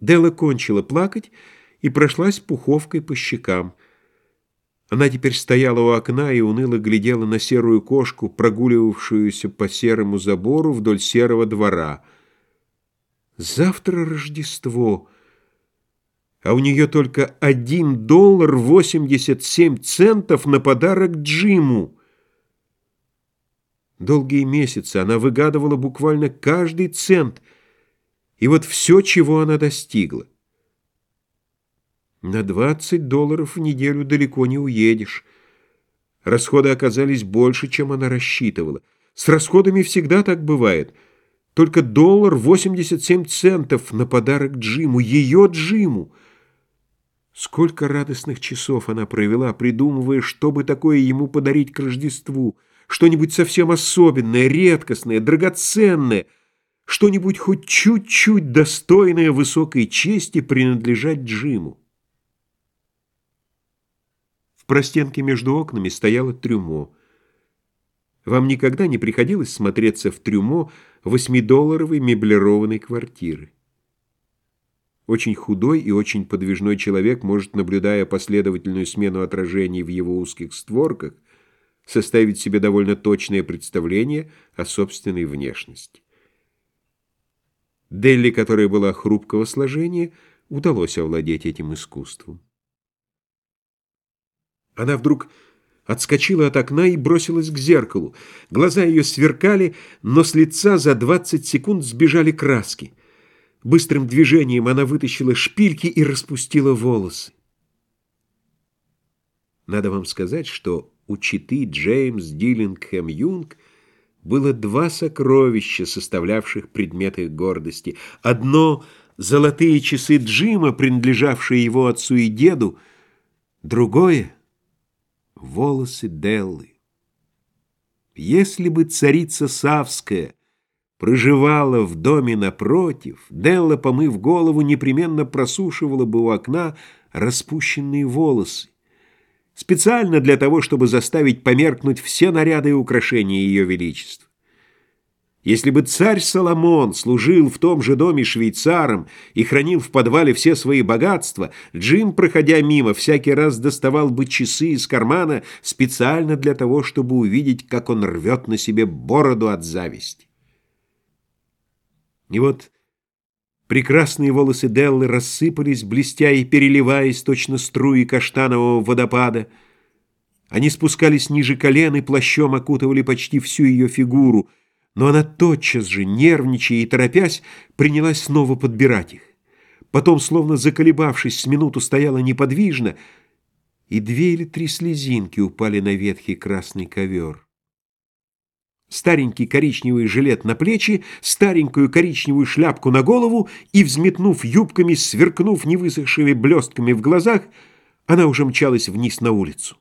Дела кончила плакать и прошлась пуховкой по щекам. Она теперь стояла у окна и уныло глядела на серую кошку, прогуливавшуюся по серому забору вдоль серого двора. Завтра Рождество, а у нее только один доллар восемьдесят семь центов на подарок Джиму. Долгие месяцы она выгадывала буквально каждый цент — и вот все, чего она достигла. На 20 долларов в неделю далеко не уедешь. Расходы оказались больше, чем она рассчитывала. С расходами всегда так бывает. Только доллар 87 центов на подарок Джиму, ее Джиму. Сколько радостных часов она провела, придумывая, что бы такое ему подарить к Рождеству. Что-нибудь совсем особенное, редкостное, драгоценное — что-нибудь хоть чуть-чуть достойное высокой чести принадлежать Джиму. В простенке между окнами стояло трюмо. Вам никогда не приходилось смотреться в трюмо восьмидолларовой меблированной квартиры? Очень худой и очень подвижной человек может, наблюдая последовательную смену отражений в его узких створках, составить себе довольно точное представление о собственной внешности. Делли, которая была хрупкого сложения, удалось овладеть этим искусством. Она вдруг отскочила от окна и бросилась к зеркалу. Глаза ее сверкали, но с лица за 20 секунд сбежали краски. Быстрым движением она вытащила шпильки и распустила волосы. Надо вам сказать, что у читы Джеймс Диллингхэм Юнг – было два сокровища, составлявших предмет их гордости. Одно — золотые часы Джима, принадлежавшие его отцу и деду, другое — волосы Деллы. Если бы царица Савская проживала в доме напротив, Делла, помыв голову, непременно просушивала бы у окна распущенные волосы специально для того, чтобы заставить померкнуть все наряды и украшения Ее Величества. Если бы царь Соломон служил в том же доме швейцаром и хранил в подвале все свои богатства, Джим, проходя мимо, всякий раз доставал бы часы из кармана специально для того, чтобы увидеть, как он рвет на себе бороду от зависти. И вот Прекрасные волосы Деллы рассыпались, блестя и переливаясь, точно струи каштанового водопада. Они спускались ниже колен и плащом окутывали почти всю ее фигуру, но она тотчас же, нервничая и торопясь, принялась снова подбирать их. Потом, словно заколебавшись, с минуту стояла неподвижно, и две или три слезинки упали на ветхий красный ковер старенький коричневый жилет на плечи, старенькую коричневую шляпку на голову и, взметнув юбками, сверкнув невысохшими блестками в глазах, она уже мчалась вниз на улицу.